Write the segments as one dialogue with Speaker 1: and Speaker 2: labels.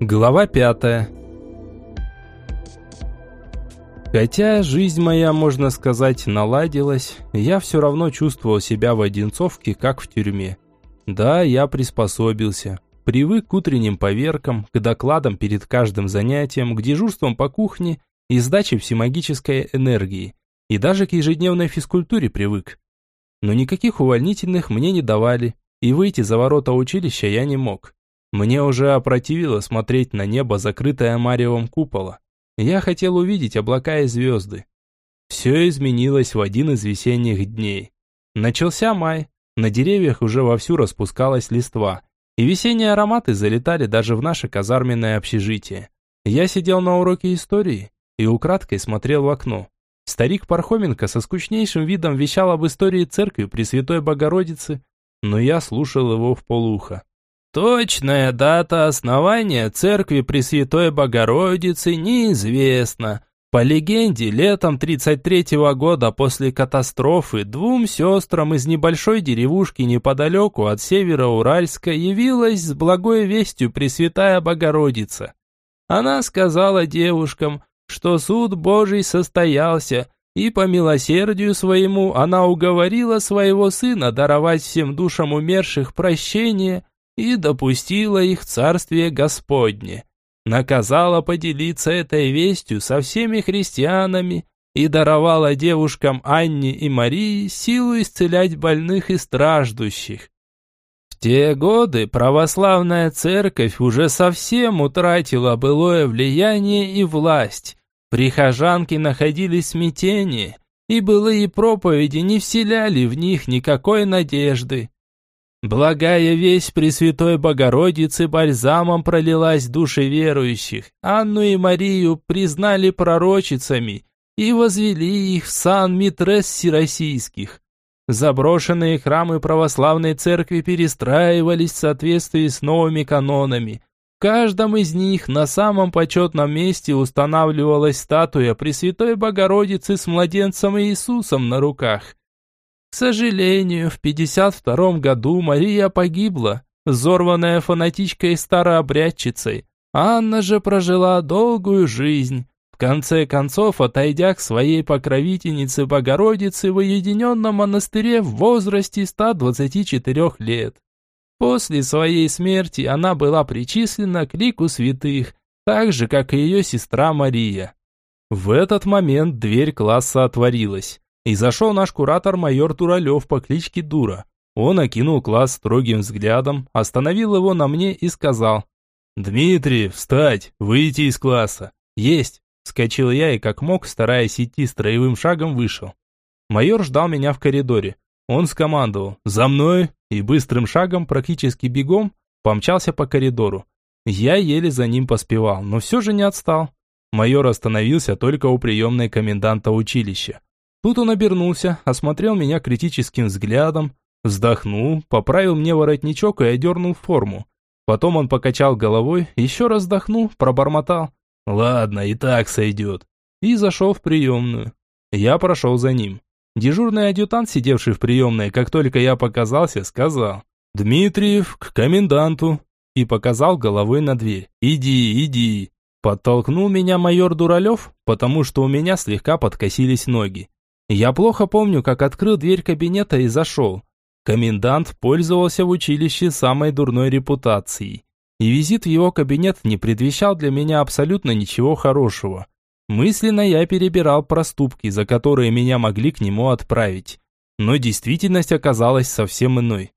Speaker 1: Глава пятая. Хотя жизнь моя, можно сказать, наладилась, я все равно чувствовал себя в Одинцовке, как в тюрьме. Да, я приспособился. Привык к утренним поверкам, к докладам перед каждым занятием, к дежурствам по кухне и сдаче всемагической энергии. И даже к ежедневной физкультуре привык. Но никаких увольнительных мне не давали, и выйти за ворота училища я не мог. Мне уже опротивило смотреть на небо, закрытое маревом купола. Я хотел увидеть облака и звезды. Все изменилось в один из весенних дней. Начался май, на деревьях уже вовсю распускалась листва, и весенние ароматы залетали даже в наше казарменное общежитие. Я сидел на уроке истории и украдкой смотрел в окно. Старик Пархоменко со скучнейшим видом вещал об истории церкви Пресвятой Богородицы, но я слушал его в полухо. Точная дата основания церкви Пресвятой Богородицы неизвестна. По легенде, летом 33-го года после катастрофы двум сестрам из небольшой деревушки неподалеку от севера Уральска явилась с благой вестью Пресвятая Богородица. Она сказала девушкам, что суд Божий состоялся, и по милосердию своему она уговорила своего сына даровать всем душам умерших прощение – и допустила их в царствие Господне. Наказала поделиться этой вестью со всеми христианами и даровала девушкам Анне и Марии силу исцелять больных и страждущих. В те годы православная церковь уже совсем утратила былое влияние и власть. Прихожанки находились в смятении, и былые проповеди не вселяли в них никакой надежды. Благая весть Пресвятой Богородицы бальзамом пролилась души верующих. Анну и Марию признали пророчицами и возвели их в сан митрес всероссийских. Заброшенные храмы православной церкви перестраивались в соответствии с новыми канонами. В каждом из них на самом почетном месте устанавливалась статуя Пресвятой Богородицы с младенцем Иисусом на руках – к сожалению, в 52 году Мария погибла, взорванная фанатичкой старообрядчицей. Анна же прожила долгую жизнь, в конце концов отойдя к своей покровительнице Богородице в уединенном монастыре в возрасте 124 лет. После своей смерти она была причислена к лику святых, так же, как и ее сестра Мария. В этот момент дверь класса отворилась. И зашел наш куратор майор Туралев по кличке Дура. Он окинул класс строгим взглядом, остановил его на мне и сказал. «Дмитрий, встать, выйти из класса». «Есть!» Вскочил я и как мог, стараясь идти строевым шагом, вышел. Майор ждал меня в коридоре. Он скомандовал «За мной!» и быстрым шагом, практически бегом, помчался по коридору. Я еле за ним поспевал, но все же не отстал. Майор остановился только у приемной коменданта училища. Тут он обернулся, осмотрел меня критическим взглядом, вздохнул, поправил мне воротничок и одернул форму. Потом он покачал головой, еще раз вздохнул, пробормотал. «Ладно, и так сойдет». И зашел в приемную. Я прошел за ним. Дежурный адъютант, сидевший в приемной, как только я показался, сказал «Дмитриев, к коменданту» и показал головой на дверь. «Иди, иди». Подтолкнул меня майор Дуралев, потому что у меня слегка подкосились ноги. Я плохо помню, как открыл дверь кабинета и зашел. Комендант пользовался в училище самой дурной репутацией. И визит в его кабинет не предвещал для меня абсолютно ничего хорошего. Мысленно я перебирал проступки, за которые меня могли к нему отправить. Но действительность оказалась совсем иной.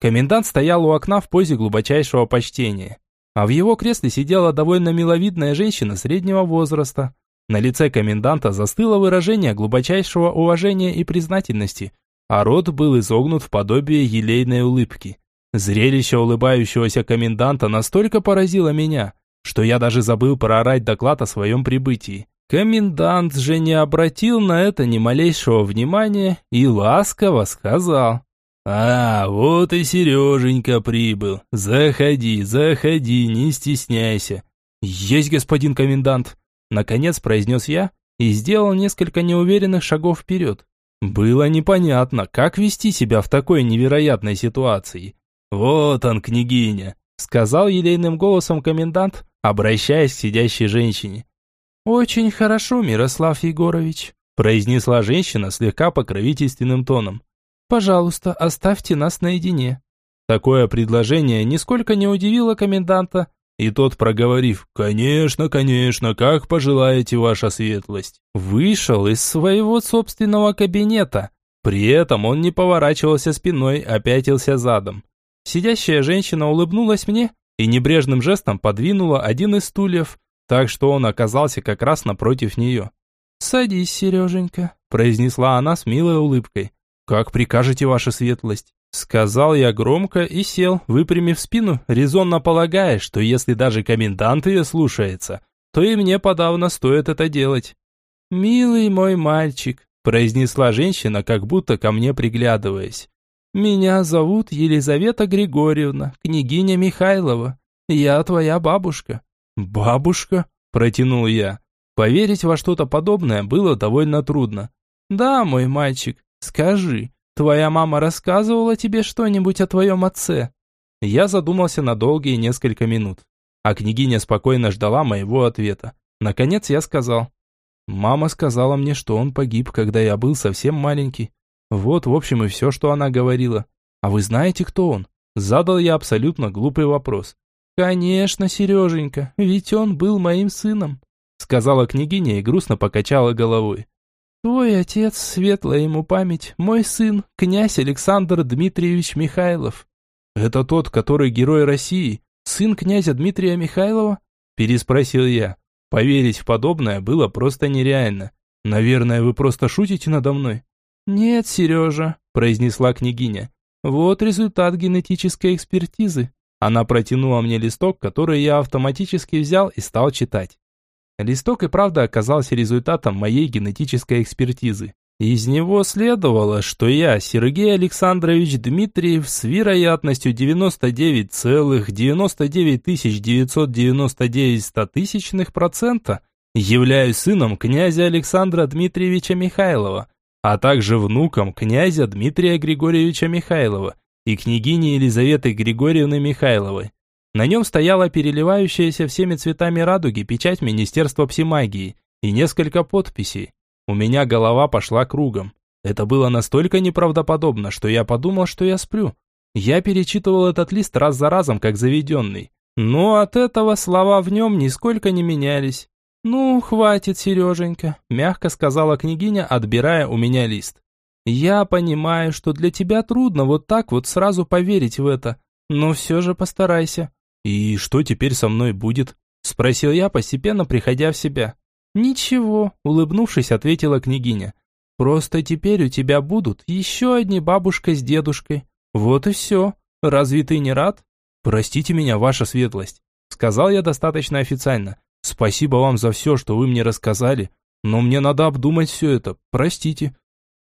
Speaker 1: Комендант стоял у окна в позе глубочайшего почтения. А в его кресле сидела довольно миловидная женщина среднего возраста. На лице коменданта застыло выражение глубочайшего уважения и признательности, а рот был изогнут в подобие елейной улыбки. Зрелище улыбающегося коменданта настолько поразило меня, что я даже забыл проорать доклад о своем прибытии. Комендант же не обратил на это ни малейшего внимания и ласково сказал. «А, вот и Сереженька прибыл. Заходи, заходи, не стесняйся». «Есть, господин комендант», Наконец произнес я и сделал несколько неуверенных шагов вперед. Было непонятно, как вести себя в такой невероятной ситуации. «Вот он, княгиня», — сказал елейным голосом комендант, обращаясь к сидящей женщине. «Очень хорошо, Мирослав Егорович», произнесла женщина слегка покровительственным тоном. «Пожалуйста, оставьте нас наедине». Такое предложение нисколько не удивило коменданта, и тот, проговорив «Конечно, конечно, как пожелаете, ваша светлость», вышел из своего собственного кабинета. При этом он не поворачивался спиной, а пятился задом. Сидящая женщина улыбнулась мне и небрежным жестом подвинула один из стульев, так что он оказался как раз напротив нее. «Садись, Сереженька», – произнесла она с милой улыбкой. «Как прикажете, ваша светлость?» Сказал я громко и сел, выпрямив спину, резонно полагая, что если даже комендант ее слушается, то и мне подавно стоит это делать. «Милый мой мальчик», – произнесла женщина, как будто ко мне приглядываясь. «Меня зовут Елизавета Григорьевна, княгиня Михайлова. Я твоя бабушка». «Бабушка?» – протянул я. Поверить во что-то подобное было довольно трудно. «Да, мой мальчик, скажи, Твоя мама рассказывала тебе что-нибудь о твоем отце?» Я задумался на долгие несколько минут, а княгиня спокойно ждала моего ответа. Наконец я сказал. «Мама сказала мне, что он погиб, когда я был совсем маленький. Вот, в общем, и все, что она говорила. А вы знаете, кто он?» Задал я абсолютно глупый вопрос. «Конечно, Сереженька, ведь он был моим сыном», сказала княгиня и грустно покачала головой. Твой отец, светлая ему память, мой сын, князь Александр Дмитриевич Михайлов. Это тот, который герой России, сын князя Дмитрия Михайлова? Переспросил я. Поверить в подобное было просто нереально. Наверное, вы просто шутите надо мной. Нет, Сережа, произнесла княгиня. Вот результат генетической экспертизы. Она протянула мне листок, который я автоматически взял и стал читать. Листок и правда оказался результатом моей генетической экспертизы. Из него следовало, что я, Сергей Александрович Дмитриев, с вероятностью 99,99 процента являюсь сыном князя Александра Дмитриевича Михайлова, а также внуком князя Дмитрия Григорьевича Михайлова и княгини Елизаветы Григорьевны Михайловой. На нем стояла переливающаяся всеми цветами радуги печать Министерства псимагии и несколько подписей. У меня голова пошла кругом. Это было настолько неправдоподобно, что я подумал, что я сплю. Я перечитывал этот лист раз за разом, как заведенный. Но от этого слова в нем нисколько не менялись. «Ну, хватит, Сереженька», – мягко сказала княгиня, отбирая у меня лист. «Я понимаю, что для тебя трудно вот так вот сразу поверить в это, но все же постарайся. «И что теперь со мной будет?» – спросил я, постепенно приходя в себя. «Ничего», – улыбнувшись, ответила княгиня. «Просто теперь у тебя будут еще одни бабушка с дедушкой. Вот и все. Разве ты не рад?» «Простите меня, ваша светлость», – сказал я достаточно официально. «Спасибо вам за все, что вы мне рассказали, но мне надо обдумать все это. Простите».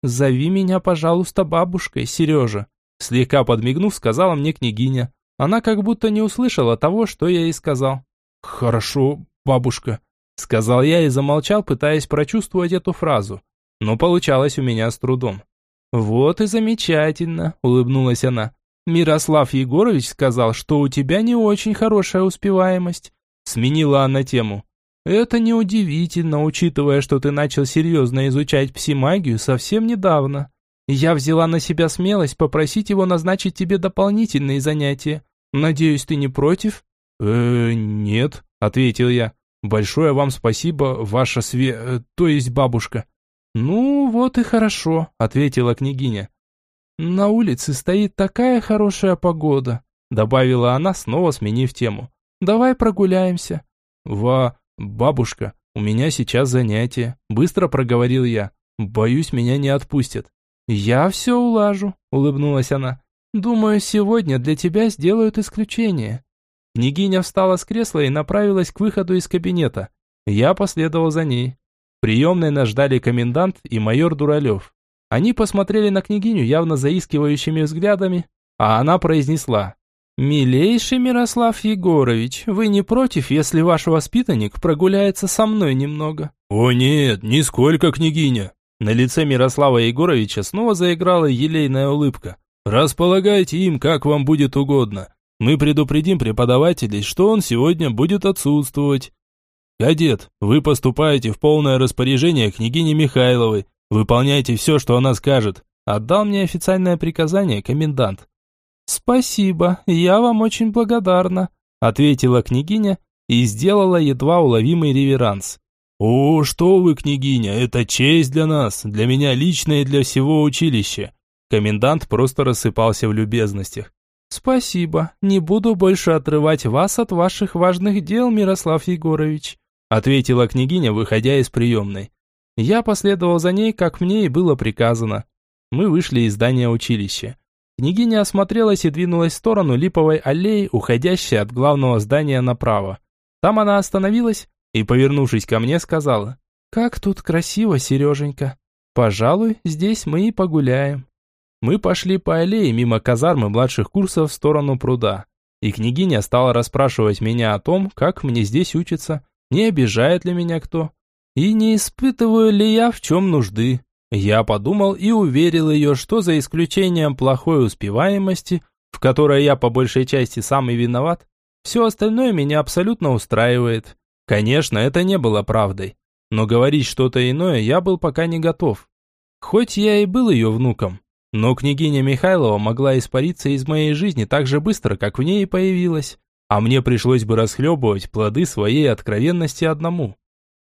Speaker 1: «Зови меня, пожалуйста, бабушкой, Сережа», – слегка подмигнув, сказала мне княгиня. Она как будто не услышала того, что я ей сказал. «Хорошо, бабушка», — сказал я и замолчал, пытаясь прочувствовать эту фразу. Но получалось у меня с трудом. «Вот и замечательно», — улыбнулась она. «Мирослав Егорович сказал, что у тебя не очень хорошая успеваемость». Сменила она тему. «Это неудивительно, учитывая, что ты начал серьезно изучать псимагию совсем недавно. Я взяла на себя смелость попросить его назначить тебе дополнительные занятия. Надеюсь, ты не против? Э, нет, ответил я. Большое вам спасибо, ваша све... Э, то есть бабушка. Ну, вот и хорошо, ответила княгиня. На улице стоит такая хорошая погода, добавила она, снова сменив тему. Давай прогуляемся. Ва, бабушка, у меня сейчас занятие, быстро проговорил я. Боюсь, меня не отпустят. «Я все улажу», — улыбнулась она. «Думаю, сегодня для тебя сделают исключение». Княгиня встала с кресла и направилась к выходу из кабинета. Я последовал за ней. В приемной нас ждали комендант и майор Дуралев. Они посмотрели на княгиню явно заискивающими взглядами, а она произнесла. «Милейший Мирослав Егорович, вы не против, если ваш воспитанник прогуляется со мной немного?»
Speaker 2: «О нет, нисколько, княгиня!»
Speaker 1: На лице Мирослава Егоровича снова заиграла елейная улыбка.
Speaker 2: «Располагайте им, как вам будет угодно. Мы предупредим преподавателей, что он сегодня будет отсутствовать. Кадет, вы поступаете в полное распоряжение княгини Михайловой. Выполняйте все, что она скажет. Отдал мне официальное приказание комендант.
Speaker 1: Спасибо, я вам очень благодарна, ответила княгиня и сделала едва уловимый реверанс.
Speaker 2: «О, что вы, княгиня, это честь для нас, для меня лично и для всего училища!»
Speaker 1: Комендант просто рассыпался в любезностях. «Спасибо, не буду больше отрывать вас от ваших важных дел, Мирослав Егорович», ответила княгиня, выходя из приемной. Я последовал за ней, как мне и было приказано. Мы вышли из здания училища. Княгиня осмотрелась и двинулась в сторону липовой аллеи, уходящей от главного здания направо. Там она остановилась и, повернувшись ко мне, сказала, «Как тут красиво, Сереженька! Пожалуй, здесь мы и погуляем». Мы пошли по аллее мимо казармы младших курсов в сторону пруда, и княгиня стала расспрашивать меня о том, как мне здесь учиться, не обижает ли меня кто, и не испытываю ли я в чем нужды. Я подумал и уверил ее, что за исключением плохой успеваемости, в которой я по большей части сам и виноват, все остальное меня абсолютно устраивает. Конечно, это не было правдой, но говорить что-то иное я был пока не готов. Хоть я и был ее внуком, но княгиня Михайлова могла испариться из моей жизни так же быстро, как в ней и появилась, а мне пришлось бы расхлебывать плоды своей откровенности одному.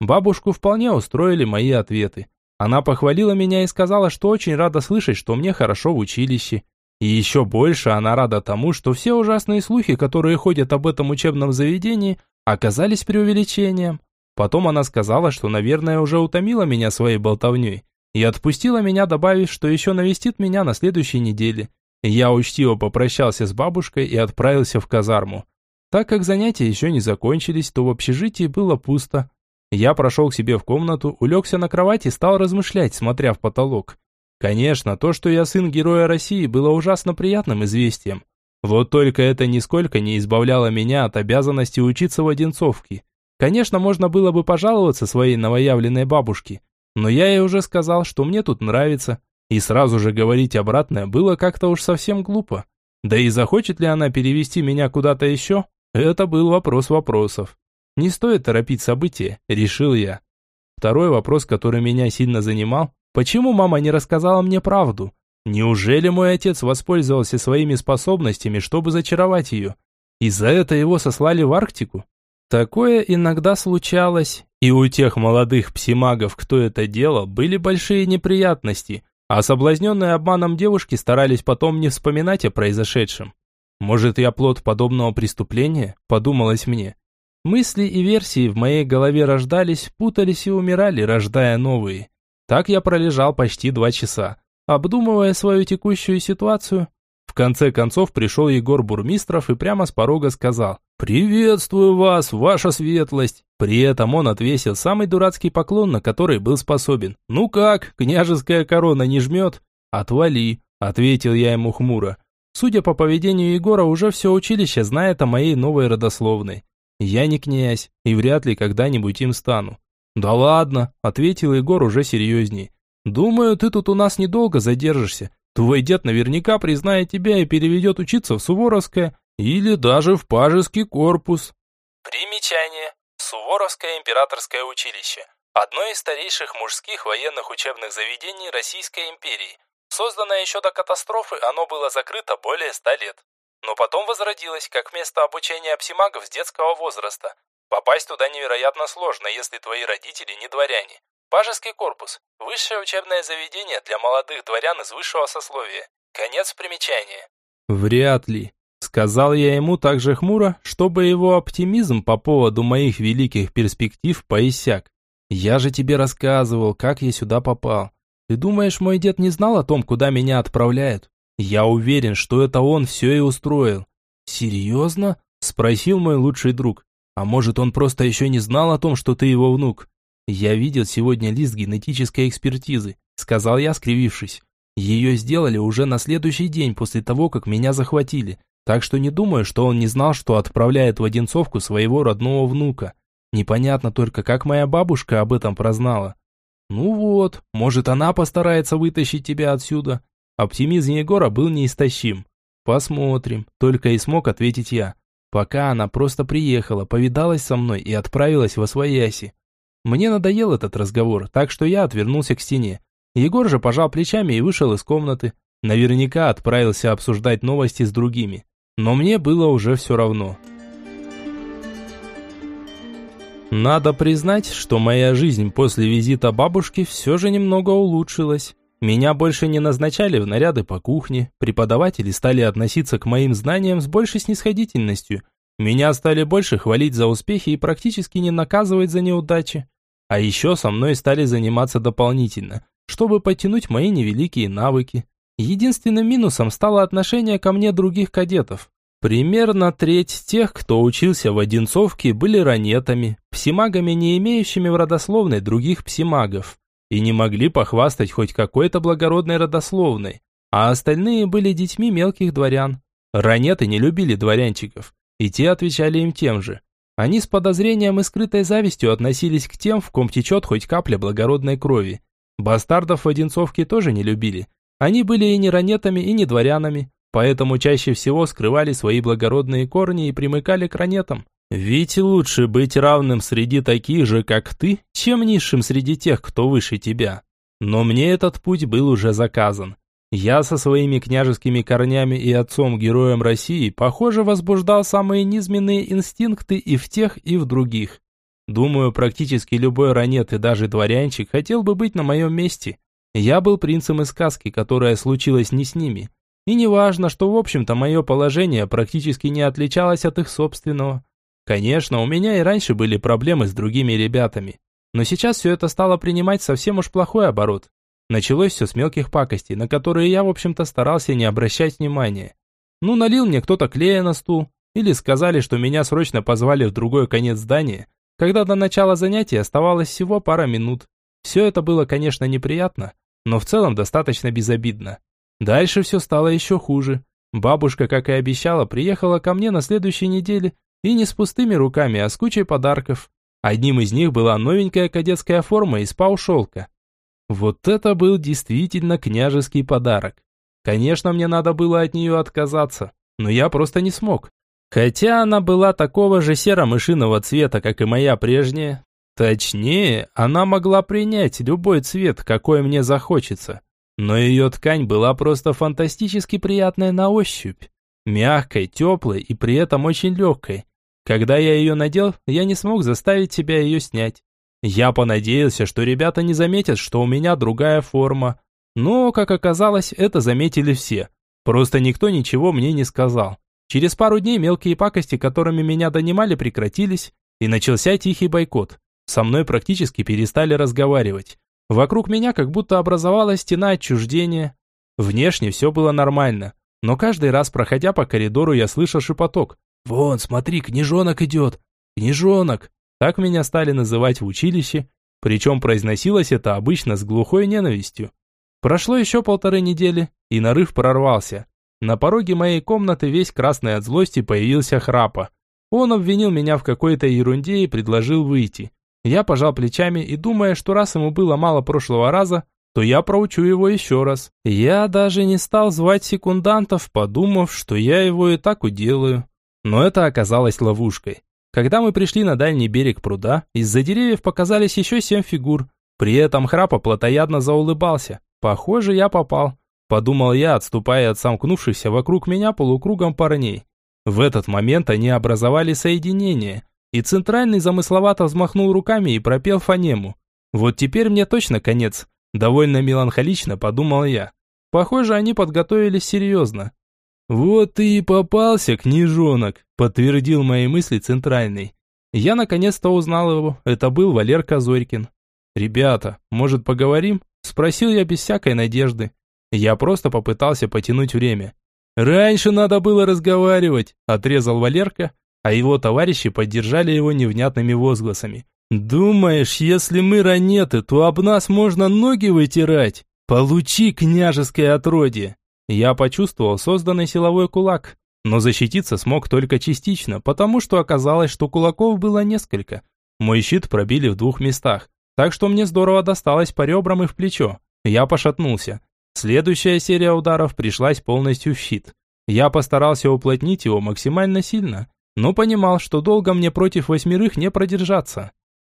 Speaker 1: Бабушку вполне устроили мои ответы. Она похвалила меня и сказала, что очень рада слышать, что мне хорошо в училище. И еще больше она рада тому, что все ужасные слухи, которые ходят об этом учебном заведении, оказались преувеличением. Потом она сказала, что, наверное, уже утомила меня своей болтовней, и отпустила меня, добавив, что еще навестит меня на следующей неделе. Я учтиво попрощался с бабушкой и отправился в казарму. Так как занятия еще не закончились, то в общежитии было пусто. Я прошел к себе в комнату, улегся на кровать и стал размышлять, смотря в потолок. Конечно, то, что я сын героя России, было ужасно приятным известием. Вот только это нисколько не избавляло меня от обязанности учиться в Одинцовке. Конечно, можно было бы пожаловаться своей новоявленной бабушке, но я ей уже сказал, что мне тут нравится, и сразу же говорить обратное было как-то уж совсем глупо. Да и захочет ли она перевести меня куда-то еще? Это был вопрос вопросов. Не стоит торопить события, решил я. Второй вопрос, который меня сильно занимал, почему мама не рассказала мне правду? Неужели мой отец воспользовался своими способностями, чтобы зачаровать ее? И за это его сослали в Арктику? Такое иногда случалось, и у тех молодых псимагов, кто это делал, были большие неприятности, а соблазненные обманом девушки старались потом не вспоминать о произошедшем. Может, я плод подобного преступления? Подумалось мне. Мысли и версии в моей голове рождались, путались и умирали, рождая новые. Так я пролежал почти два часа обдумывая свою текущую ситуацию. В конце концов пришел Егор Бурмистров и прямо с порога сказал «Приветствую вас, ваша светлость!» При этом он отвесил самый дурацкий поклон, на который был способен. «Ну как, княжеская корона не жмет?» «Отвали», — ответил я ему хмуро. Судя по поведению Егора, уже все училище знает о моей новой родословной. Я не князь, и вряд ли когда-нибудь им стану. «Да ладно», — ответил Егор уже серьезней. Думаю, ты тут у нас недолго задержишься. Твой дед наверняка признает тебя и переведет учиться в Суворовское или даже в Пажеский корпус.
Speaker 3: Примечание. Суворовское императорское училище. Одно из старейших мужских военных учебных заведений Российской империи. Созданное еще до катастрофы, оно было закрыто более ста лет. Но потом возродилось как место обучения псимагов с детского возраста. Попасть туда невероятно сложно, если твои родители не дворяне. Пажеский корпус. Высшее учебное заведение для молодых дворян из высшего сословия. Конец примечания.
Speaker 1: Вряд ли. Сказал я ему так же хмуро, чтобы его оптимизм по поводу моих великих перспектив поиссяк. Я же тебе рассказывал, как я сюда попал. Ты думаешь, мой дед не знал о том, куда меня отправляют? Я уверен, что это он все и устроил. Серьезно? Спросил мой лучший друг. А может, он просто еще не знал о том, что ты его внук? «Я видел сегодня лист генетической экспертизы», — сказал я, скривившись. «Ее сделали уже на следующий день после того, как меня захватили, так что не думаю, что он не знал, что отправляет в Одинцовку своего родного внука. Непонятно только, как моя бабушка об этом прознала». «Ну вот, может, она постарается вытащить тебя отсюда». Оптимизм Егора был неистощим. Посмотрим, только и смог ответить я. Пока она просто приехала, повидалась со мной и отправилась во свояси. Мне надоел этот разговор, так что я отвернулся к стене. Егор же пожал плечами и вышел из комнаты. Наверняка отправился обсуждать новости с другими. Но мне было уже все равно. Надо признать, что моя жизнь после визита бабушки все же немного улучшилась. Меня больше не назначали в наряды по кухне, преподаватели стали относиться к моим знаниям с большей снисходительностью. Меня стали больше хвалить за успехи и практически не наказывать за неудачи. А еще со мной стали заниматься дополнительно, чтобы подтянуть мои невеликие навыки. Единственным минусом стало отношение ко мне других кадетов. Примерно треть тех, кто учился в Одинцовке, были ранетами, псимагами, не имеющими в родословной других псимагов, и не могли похвастать хоть какой-то благородной родословной, а остальные были детьми мелких дворян. Ранеты не любили дворянчиков, и те отвечали им тем же. Они с подозрением и скрытой завистью относились к тем, в ком течет хоть капля благородной крови. Бастардов в Одинцовке тоже не любили. Они были и не ранетами, и не дворянами, поэтому чаще всего скрывали свои благородные корни и примыкали к ранетам. Ведь лучше быть равным среди таких же, как ты, чем низшим среди тех, кто выше тебя. Но мне этот путь был уже заказан. Я со своими княжескими корнями и отцом-героем России, похоже, возбуждал самые низменные инстинкты и в тех, и в других. Думаю, практически любой ранет и даже дворянчик хотел бы быть на моем месте. Я был принцем из сказки, которая случилась не с ними, и не важно, что в общем-то мое положение практически не отличалось от их собственного. Конечно, у меня и раньше были проблемы с другими ребятами, но сейчас все это стало принимать совсем уж плохой оборот. Началось все с мелких пакостей, на которые я, в общем-то, старался не обращать внимания. Ну, налил мне кто-то клея на стул, или сказали, что меня срочно позвали в другой конец здания, когда до начала занятия оставалось всего пара минут. Все это было, конечно, неприятно, но в целом достаточно безобидно. Дальше все стало еще хуже. Бабушка, как и обещала, приехала ко мне на следующей неделе, и не с пустыми руками, а с кучей подарков. Одним из них была новенькая кадетская форма из пау-шелка. Вот это был действительно княжеский подарок. Конечно, мне надо было от нее отказаться, но я просто не смог. Хотя она была такого же серо-мышиного цвета, как и моя прежняя. Точнее, она могла принять любой цвет, какой мне захочется. Но ее ткань была просто фантастически приятная на ощупь. Мягкой, теплой и при этом очень легкой. Когда я ее надел, я не смог заставить себя ее снять. Я понадеялся, что ребята не заметят, что у меня другая форма. Но, как оказалось, это заметили все. Просто никто ничего мне не сказал. Через пару дней мелкие пакости, которыми меня донимали, прекратились, и начался тихий бойкот. Со мной практически перестали разговаривать. Вокруг меня как будто образовалась стена отчуждения. Внешне все было нормально, но каждый раз, проходя по коридору, я слышал шепоток. «Вон, смотри, княжонок идет! Княжонок!» Так меня стали называть в училище, причем произносилось это обычно с глухой ненавистью. Прошло еще полторы недели, и нарыв прорвался. На пороге моей комнаты весь красный от злости появился храпа. Он обвинил меня в какой-то ерунде и предложил выйти. Я пожал плечами и, думая, что раз ему было мало прошлого раза, то я проучу его еще раз. Я даже не стал звать секундантов, подумав, что я его и так уделаю. Но это оказалось ловушкой. Когда мы пришли на дальний берег пруда, из-за деревьев показались еще семь фигур. При этом храпа плотоядно заулыбался. Похоже, я попал. Подумал я, отступая от сомкнувшихся вокруг меня полукругом парней. В этот момент они образовали соединение – и центральный замысловато взмахнул руками и пропел фонему. Вот теперь мне точно конец. Довольно меланхолично подумал я. Похоже, они подготовились серьезно. «Вот ты и попался, княжонок», – подтвердил мои мысли центральный. Я наконец-то узнал его, это был Валерка Зорькин. «Ребята, может поговорим?» – спросил я без всякой надежды. Я просто попытался потянуть время. «Раньше надо было разговаривать», – отрезал Валерка, а его товарищи поддержали его невнятными возгласами. «Думаешь, если мы ранеты, то об нас можно ноги вытирать? Получи княжеское отродье!» Я почувствовал созданный силовой кулак, но защититься смог только частично, потому что оказалось, что кулаков было несколько. Мой щит пробили в двух местах, так что мне здорово досталось по ребрам и в плечо. Я пошатнулся. Следующая серия ударов пришлась полностью в щит. Я постарался уплотнить его максимально сильно, но понимал, что долго мне против восьмерых не продержаться.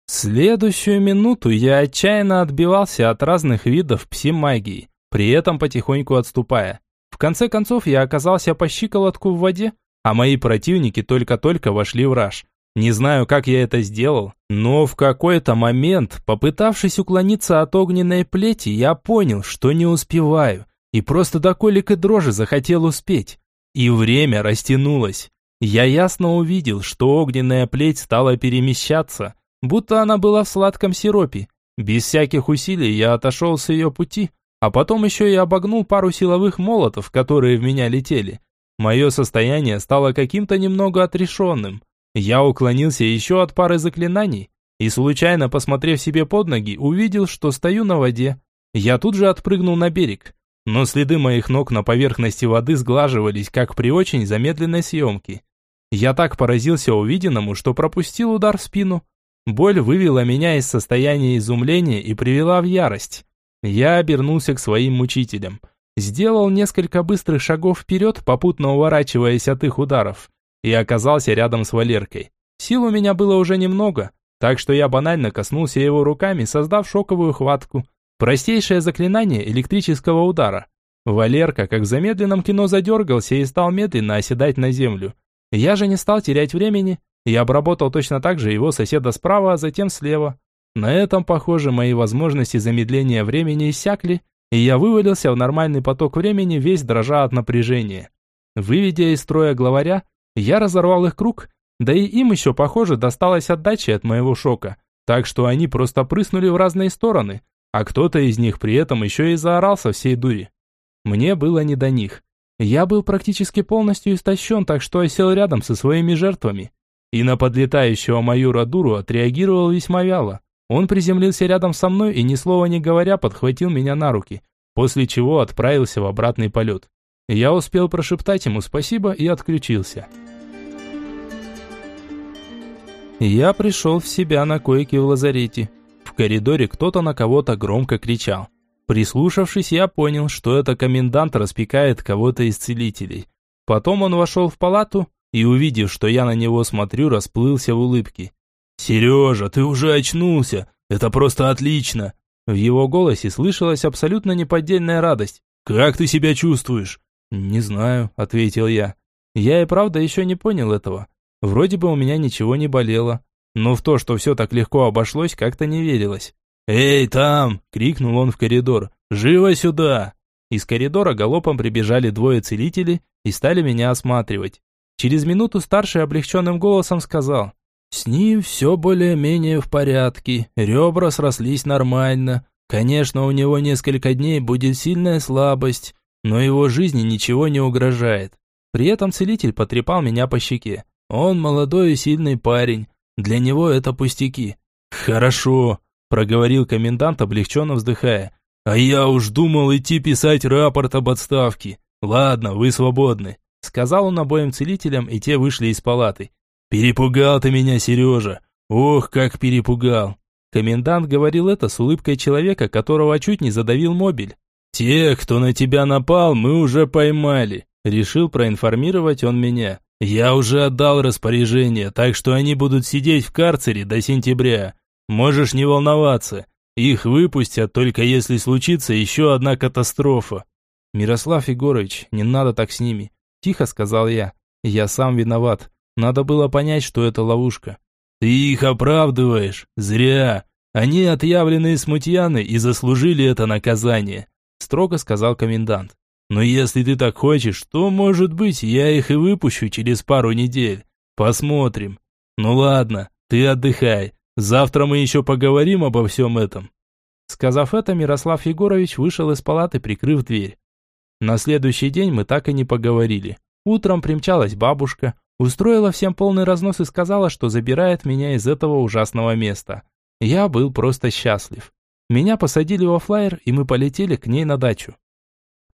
Speaker 1: Следующую минуту я отчаянно отбивался от разных видов пси-магии, при этом потихоньку отступая. Конце концов я оказался по щиколотку в воде, а мои противники только-только вошли в раж. Не знаю, как я это сделал, но в какой-то момент, попытавшись уклониться от огненной плети, я понял, что не успеваю, и просто до колик и дрожи захотел успеть. И время растянулось. Я ясно увидел, что огненная плеть стала перемещаться, будто она была в сладком сиропе. Без всяких усилий я отошел с ее пути, а потом еще и обогнул пару силовых молотов, которые в меня летели. Мое состояние стало каким-то немного отрешенным. Я уклонился еще от пары заклинаний и, случайно посмотрев себе под ноги, увидел, что стою на воде. Я тут же отпрыгнул на берег, но следы моих ног на поверхности воды сглаживались, как при очень замедленной съемке. Я так поразился увиденному, что пропустил удар в спину. Боль вывела меня из состояния изумления и привела в ярость. Я обернулся к своим мучителям. Сделал несколько быстрых шагов вперед, попутно уворачиваясь от их ударов, и оказался рядом с Валеркой. Сил у меня было уже немного, так что я банально коснулся его руками, создав шоковую хватку. Простейшее заклинание электрического удара. Валерка, как в замедленном кино, задергался и стал медленно оседать на землю. Я же не стал терять времени и обработал точно так же его соседа справа, а затем слева. На этом, похоже, мои возможности замедления времени иссякли, и я вывалился в нормальный поток времени, весь дрожа от напряжения. Выведя из строя главаря, я разорвал их круг, да и им еще, похоже, досталось отдачи от моего шока, так что они просто прыснули в разные стороны, а кто-то из них при этом еще и заорал со всей дури. Мне было не до них. Я был практически полностью истощен, так что сел рядом со своими жертвами. И на подлетающего майора Дуру отреагировал весьма вяло. Он приземлился рядом со мной и, ни слова не говоря, подхватил меня на руки, после чего отправился в обратный полет. Я успел прошептать ему спасибо и отключился. Я пришел в себя на койке в лазарете. В коридоре кто-то на кого-то громко кричал. Прислушавшись, я понял, что это комендант распекает кого-то из целителей. Потом он вошел в палату и, увидев, что я на него смотрю, расплылся в улыбке. «Сережа, ты уже очнулся! Это просто отлично!» В его голосе слышалась абсолютно неподдельная радость. «Как ты себя чувствуешь?» «Не знаю», — ответил я. Я и правда еще не понял этого. Вроде бы у меня ничего не болело. Но в то, что все так легко обошлось, как-то не верилось. «Эй, там!» – крикнул он в коридор. «Живо сюда!» Из коридора галопом прибежали двое целителей и стали меня осматривать. Через минуту старший облегченным голосом сказал. «С ним все более-менее в порядке, ребра срослись нормально. Конечно, у него несколько дней будет сильная слабость, но его жизни ничего не угрожает». При этом целитель потрепал меня по щеке. «Он молодой и сильный парень, для него это пустяки». «Хорошо», проговорил комендант, облегченно вздыхая. «А я уж думал идти писать рапорт об отставке. Ладно, вы свободны», сказал он обоим целителям, и те вышли из палаты. «Перепугал ты меня, Сережа! Ох, как перепугал!» Комендант говорил это с улыбкой человека, которого чуть не задавил мобиль. «Тех, кто на тебя напал, мы уже поймали», решил проинформировать он меня. «Я уже отдал распоряжение, так что они будут сидеть в карцере до сентября. Можешь не волноваться. Их выпустят только если случится еще одна катастрофа. Мирослав Егорович, не надо так с ними. Тихо сказал я. Я сам виноват. Надо было понять, что это ловушка. Ты их оправдываешь. Зря. Они отъявленные смутьяны и заслужили это наказание. Строго сказал комендант. Но если ты так хочешь, то, может быть, я их и выпущу через пару недель. Посмотрим. Ну ладно, ты отдыхай. Завтра мы еще поговорим обо всем этом». Сказав это, Мирослав Егорович вышел из палаты, прикрыв дверь. На следующий день мы так и не поговорили. Утром примчалась бабушка, устроила всем полный разнос и сказала, что забирает меня из этого ужасного места. Я был просто счастлив. Меня посадили во флайер, и мы полетели к ней на дачу.